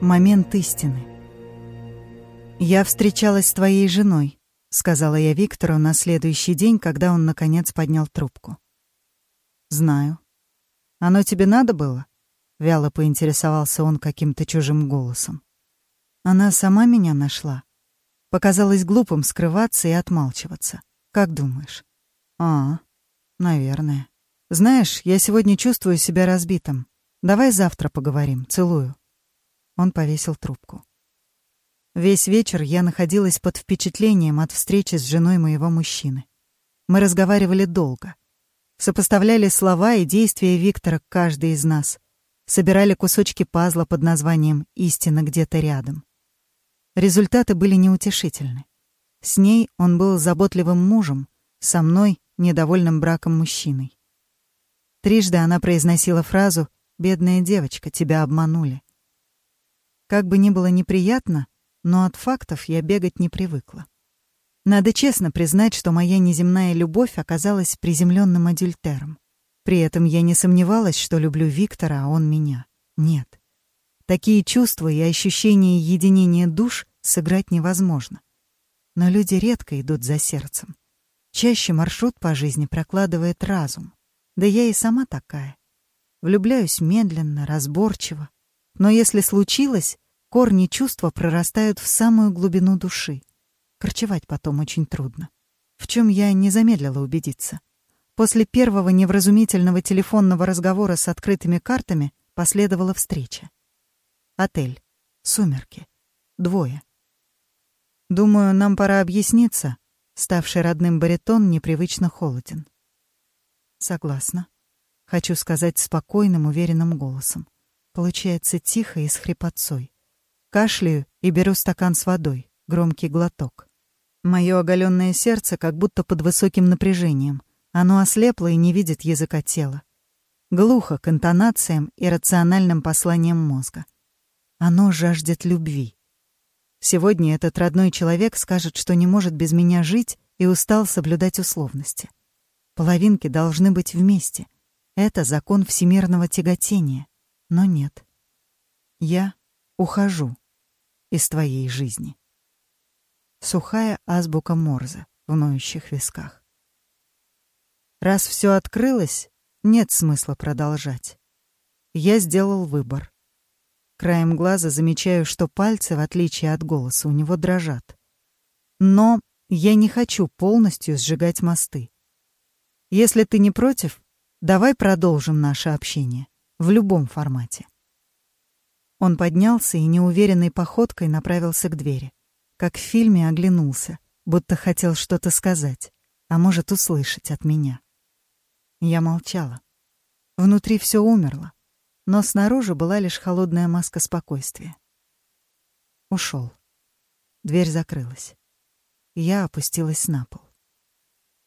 Момент истины. «Я встречалась с твоей женой», — сказала я Виктору на следующий день, когда он, наконец, поднял трубку. «Знаю. Оно тебе надо было?» — вяло поинтересовался он каким-то чужим голосом. «Она сама меня нашла. Показалось глупым скрываться и отмалчиваться. Как думаешь?» «А, наверное. Знаешь, я сегодня чувствую себя разбитым. Давай завтра поговорим. Целую». Он повесил трубку. Весь вечер я находилась под впечатлением от встречи с женой моего мужчины. Мы разговаривали долго. Сопоставляли слова и действия Виктора к каждой из нас. Собирали кусочки пазла под названием «Истина где-то рядом». Результаты были неутешительны. С ней он был заботливым мужем, со мной — недовольным браком мужчиной. Трижды она произносила фразу «Бедная девочка, тебя обманули». Как бы ни было неприятно, но от фактов я бегать не привыкла. Надо честно признать, что моя неземная любовь оказалась приземленным адюльтером. При этом я не сомневалась, что люблю Виктора, а он меня. Нет. Такие чувства и ощущения единения душ сыграть невозможно. Но люди редко идут за сердцем. Чаще маршрут по жизни прокладывает разум. Да я и сама такая. Влюбляюсь медленно, разборчиво. Но если случилось, Корни чувства прорастают в самую глубину души. Корчевать потом очень трудно. В чем я не замедлила убедиться. После первого невразумительного телефонного разговора с открытыми картами последовала встреча. Отель. Сумерки. Двое. Думаю, нам пора объясниться. Ставший родным баритон непривычно холоден. Согласна. Хочу сказать спокойным, уверенным голосом. Получается тихо и с хрипотцой. Кашляю и беру стакан с водой. Громкий глоток. Мое оголенное сердце как будто под высоким напряжением. Оно ослепло и не видит языка тела. Глухо к интонациям и рациональным посланиям мозга. Оно жаждет любви. Сегодня этот родной человек скажет, что не может без меня жить и устал соблюдать условности. Половинки должны быть вместе. Это закон всемирного тяготения. Но нет. Я ухожу из твоей жизни. Сухая азбука Морзе в ноющих висках. Раз все открылось, нет смысла продолжать. Я сделал выбор. Краем глаза замечаю, что пальцы, в отличие от голоса, у него дрожат. Но я не хочу полностью сжигать мосты. Если ты не против, давай продолжим наше общение в любом формате. Он поднялся и неуверенной походкой направился к двери. Как в фильме оглянулся, будто хотел что-то сказать, а может, услышать от меня. Я молчала. Внутри все умерло, но снаружи была лишь холодная маска спокойствия. Ушел. Дверь закрылась. Я опустилась на пол.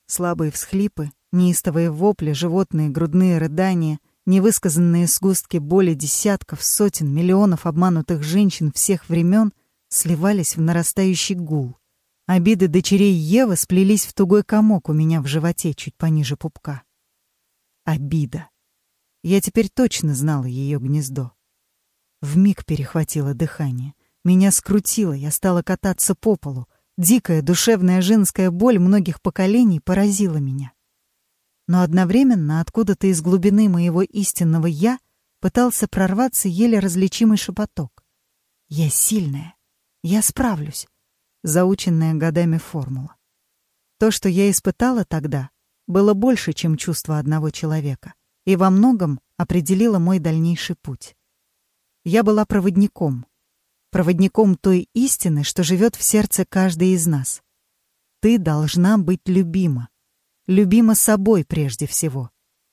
Слабые всхлипы, неистовые вопли, животные грудные рыдания — Невысказанные сгустки боли десятков, сотен, миллионов обманутых женщин всех времен сливались в нарастающий гул. Обиды дочерей Евы сплелись в тугой комок у меня в животе чуть пониже пупка. Обида. Я теперь точно знала ее гнездо. Вмиг перехватило дыхание. Меня скрутило, я стала кататься по полу. Дикая душевная женская боль многих поколений поразила меня но одновременно откуда-то из глубины моего истинного «я» пытался прорваться еле различимый шепоток. «Я сильная. Я справлюсь», заученная годами формула. То, что я испытала тогда, было больше, чем чувство одного человека, и во многом определило мой дальнейший путь. Я была проводником, проводником той истины, что живет в сердце каждой из нас. Ты должна быть любима, любима собой прежде всего,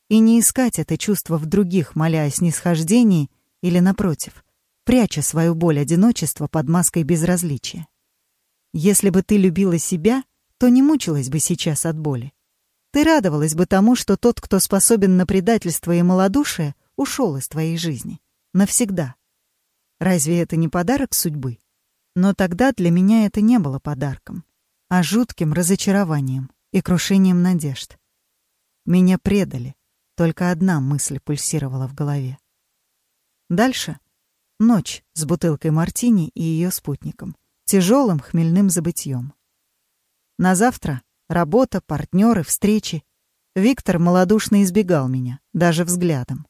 и не искать это чувство в других, моля о снисхождении или, напротив, пряча свою боль одиночества под маской безразличия. Если бы ты любила себя, то не мучилась бы сейчас от боли. Ты радовалась бы тому, что тот, кто способен на предательство и малодушие, ушел из твоей жизни. Навсегда. Разве это не подарок судьбы? Но тогда для меня это не было подарком, а жутким разочарованием и крушением надежд. Меня предали. Только одна мысль пульсировала в голове. Дальше ночь с бутылкой мартини и ее спутником, тяжелым хмельным забытьем. На завтра работа, партнеры, встречи. Виктор малодушно избегал меня, даже взглядом.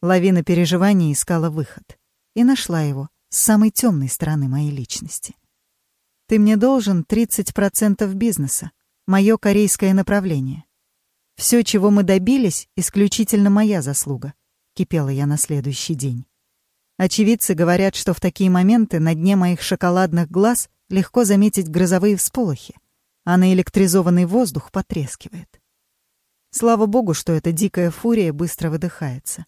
Лавина переживаний искала выход. И нашла его с самой темной стороны моей личности. Ты мне должен 30% бизнеса, мое корейское направление. Все, чего мы добились, исключительно моя заслуга, кипела я на следующий день. Очевидцы говорят, что в такие моменты на дне моих шоколадных глаз легко заметить грозовые всполохи, а на электризованный воздух потрескивает. Слава богу, что эта дикая фурия быстро выдыхается.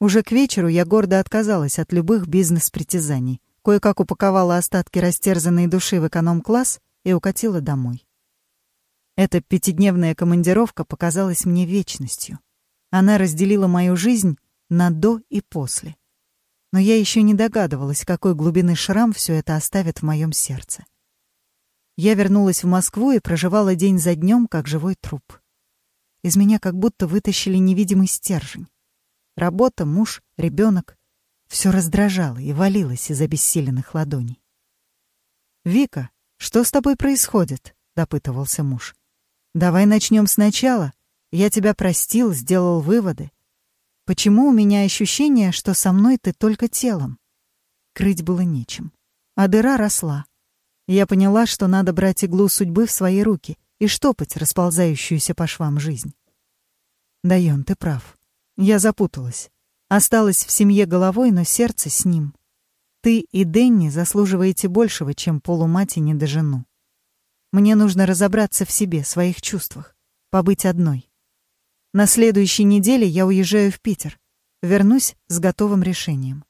Уже к вечеру я гордо отказалась от любых бизнес-притязаний, кое-как упаковала остатки растерзанной души в эконом-класс и укатила домой. Эта пятидневная командировка показалась мне вечностью. Она разделила мою жизнь на «до» и «после». Но я еще не догадывалась, какой глубины шрам все это оставит в моем сердце. Я вернулась в Москву и проживала день за днем, как живой труп. Из меня как будто вытащили невидимый стержень. Работа, муж, ребенок все раздражало и валилось из обессиленных ладоней. «Вика, что с тобой происходит?» — допытывался муж. «Давай начнем сначала. Я тебя простил, сделал выводы. Почему у меня ощущение, что со мной ты только телом?» Крыть было нечем. А дыра росла. Я поняла, что надо брать иглу судьбы в свои руки и штопать расползающуюся по швам жизнь. Дайон, ты прав. Я запуталась. Осталась в семье головой, но сердце с ним. Ты и Денни заслуживаете большего, чем полумать и недожену. Мне нужно разобраться в себе, своих чувствах, побыть одной. На следующей неделе я уезжаю в Питер. Вернусь с готовым решением.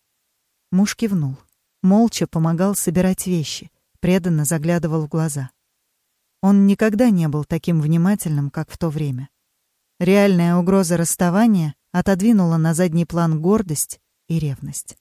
Муж кивнул. Молча помогал собирать вещи, преданно заглядывал в глаза. Он никогда не был таким внимательным, как в то время. Реальная угроза расставания отодвинула на задний план гордость и ревность.